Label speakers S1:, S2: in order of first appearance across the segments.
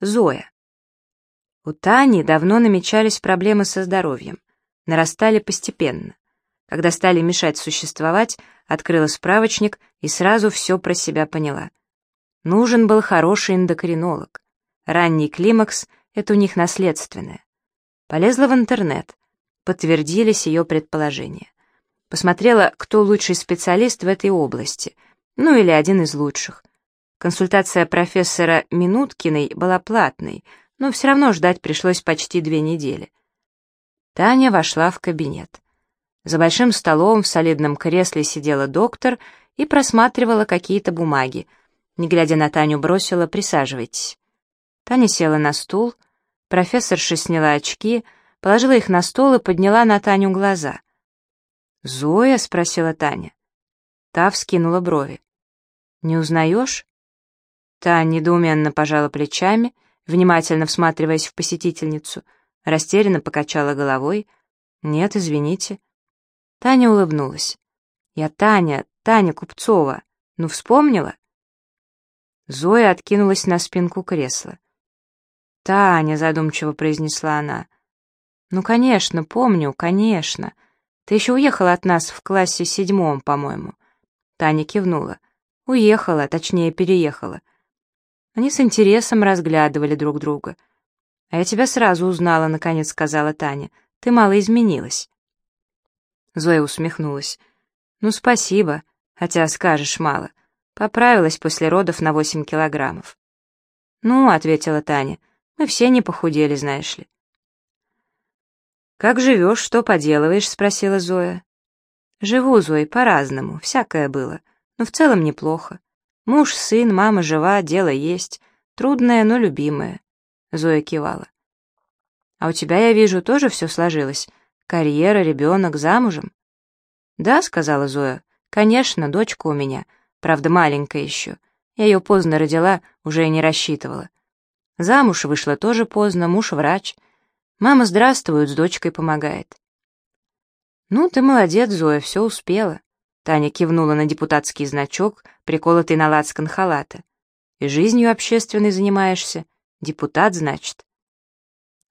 S1: Зоя. У Тани давно намечались проблемы со здоровьем. Нарастали постепенно. Когда стали мешать существовать, открыла справочник и сразу все про себя поняла. Нужен был хороший эндокринолог. Ранний климакс — это у них наследственное. Полезла в интернет. Подтвердились ее предположения. Посмотрела, кто лучший специалист в этой области, ну или один из лучших. Консультация профессора Минуткиной была платной, но все равно ждать пришлось почти две недели. Таня вошла в кабинет. За большим столом в солидном кресле сидела доктор и просматривала какие-то бумаги. Не глядя на Таню, бросила «присаживайтесь». Таня села на стул, профессорша сняла очки, положила их на стол и подняла на Таню глаза. «Зоя?» — спросила Таня. Та вскинула брови. «Не узнаешь?» Та недоуменно пожала плечами, внимательно всматриваясь в посетительницу, растерянно покачала головой. «Нет, извините». Таня улыбнулась. «Я Таня, Таня Купцова. Ну, вспомнила?» Зоя откинулась на спинку кресла. «Таня», — задумчиво произнесла она. «Ну, конечно, помню, конечно. Ты еще уехала от нас в классе седьмом, по-моему». Таня кивнула. «Уехала, точнее, переехала. Они с интересом разглядывали друг друга. «А я тебя сразу узнала», — наконец сказала Таня. «Ты мало изменилась». Зоя усмехнулась. «Ну, спасибо, хотя скажешь мало. Поправилась после родов на восемь килограммов». «Ну», — ответила Таня, — «мы все не похудели, знаешь ли». «Как живешь, что поделываешь?» — спросила Зоя. «Живу, Зоя, по-разному, всякое было, но в целом неплохо. Муж, сын, мама жива, дело есть. Трудное, но любимое. Зоя кивала. А у тебя, я вижу, тоже все сложилось. Карьера, ребенок, замужем? Да, сказала Зоя. Конечно, дочка у меня. Правда, маленькая еще. Я ее поздно родила, уже и не рассчитывала. Замуж вышла тоже поздно, муж врач. Мама здравствует, с дочкой помогает. Ну, ты молодец, Зоя, все успела. Таня кивнула на депутатский значок, приколотый на лацкан халата. «И жизнью общественной занимаешься? Депутат, значит?»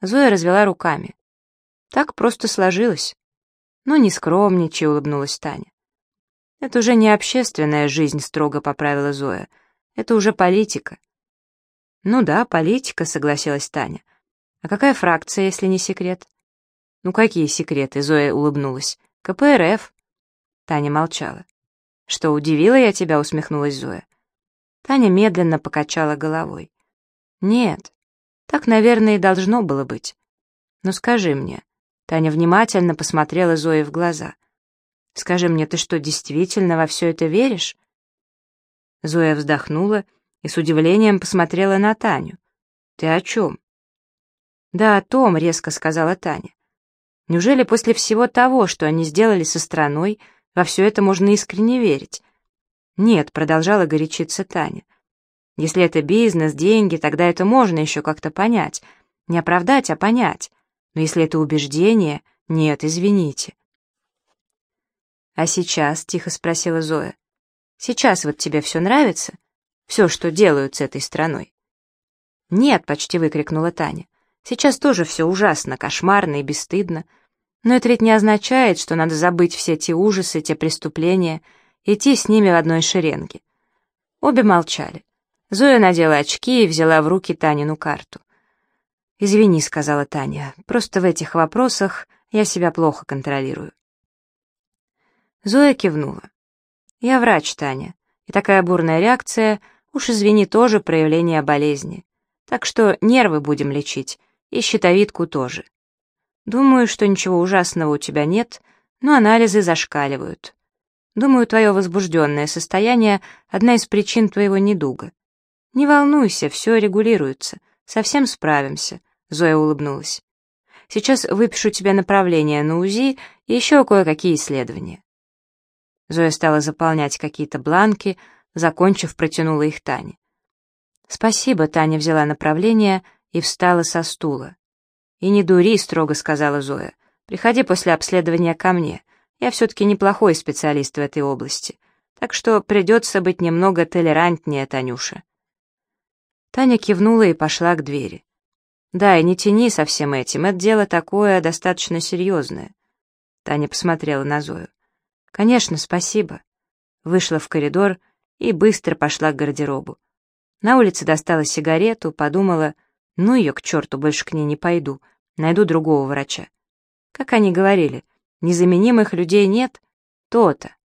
S1: Зоя развела руками. «Так просто сложилось». «Ну, не скромничай», — улыбнулась Таня. «Это уже не общественная жизнь», — строго поправила Зоя. «Это уже политика». «Ну да, политика», — согласилась Таня. «А какая фракция, если не секрет?» «Ну какие секреты?» — Зоя улыбнулась. «КПРФ». Таня молчала. «Что, удивила я тебя?» — усмехнулась Зоя. Таня медленно покачала головой. «Нет, так, наверное, и должно было быть. Но скажи мне...» Таня внимательно посмотрела Зое в глаза. «Скажи мне, ты что, действительно во все это веришь?» Зоя вздохнула и с удивлением посмотрела на Таню. «Ты о чем?» «Да о том», — резко сказала Таня. «Неужели после всего того, что они сделали со страной, — во все это можно искренне верить. Нет, продолжала горячиться Таня. Если это бизнес, деньги, тогда это можно еще как-то понять. Не оправдать, а понять. Но если это убеждение, нет, извините. «А сейчас?» — тихо спросила Зоя. «Сейчас вот тебе все нравится? Все, что делают с этой страной?» «Нет», — почти выкрикнула Таня. «Сейчас тоже все ужасно, кошмарно и бесстыдно. Но это ведь не означает, что надо забыть все те ужасы, те преступления, идти с ними в одной шеренге. Обе молчали. Зоя надела очки и взяла в руки Танину карту. «Извини», — сказала Таня, — «просто в этих вопросах я себя плохо контролирую». Зоя кивнула. «Я врач, Таня, и такая бурная реакция, уж извини, тоже проявление болезни. Так что нервы будем лечить, и щитовидку тоже. Думаю, что ничего ужасного у тебя нет, но анализы зашкаливают. Думаю, твое возбужденное состояние — одна из причин твоего недуга. Не волнуйся, все регулируется, совсем справимся», — Зоя улыбнулась. «Сейчас выпишу тебе направление на УЗИ и еще кое-какие исследования». Зоя стала заполнять какие-то бланки, закончив, протянула их Тане. «Спасибо», — Таня взяла направление и встала со стула. «И не дури», — строго сказала Зоя. «Приходи после обследования ко мне. Я все-таки неплохой специалист в этой области. Так что придется быть немного толерантнее, Танюша». Таня кивнула и пошла к двери. «Да, и не тяни со всем этим, это дело такое достаточно серьезное». Таня посмотрела на Зою. «Конечно, спасибо». Вышла в коридор и быстро пошла к гардеробу. На улице достала сигарету, подумала, ну ее к черту, больше к ней не пойду, найду другого врача. Как они говорили, незаменимых людей нет, то-то.